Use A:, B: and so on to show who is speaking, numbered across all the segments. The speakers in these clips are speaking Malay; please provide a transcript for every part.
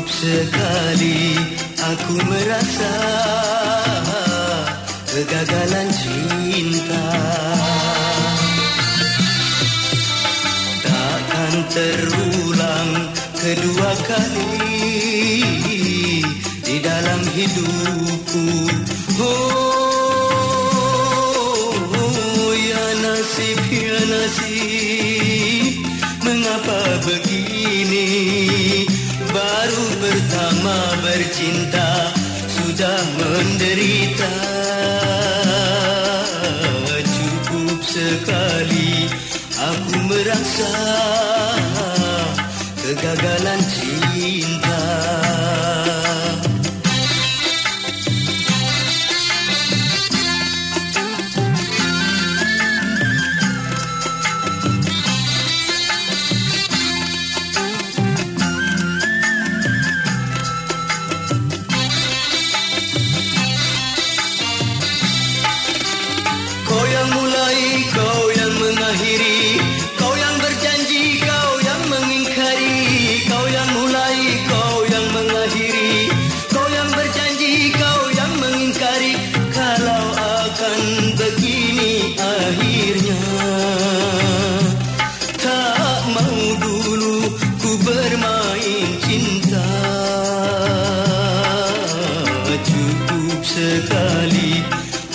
A: Cukup sekali aku merasa kegagalan cinta. Takkan terulang kedua kali di dalam hidupku. Oh, oh ya nasib, ya nasib Pertama bercinta Sudah menderita. Cukup sekali Aku merasa Kegagalan cinta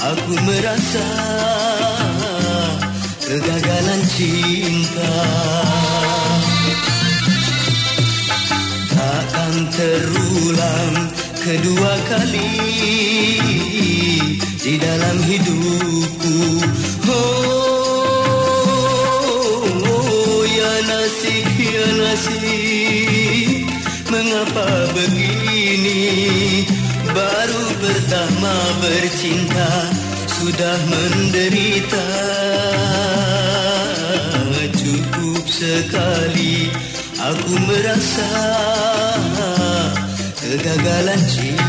A: aku merasa kegagalan cinta. Takkan terulang kedua kali di dalam hidupku. Oh, oh ya nasib, ya nasib Mengapa begini Baru pertama bercinta Sudah menderita. Cukup sekali Aku merasa Kegagalan cinta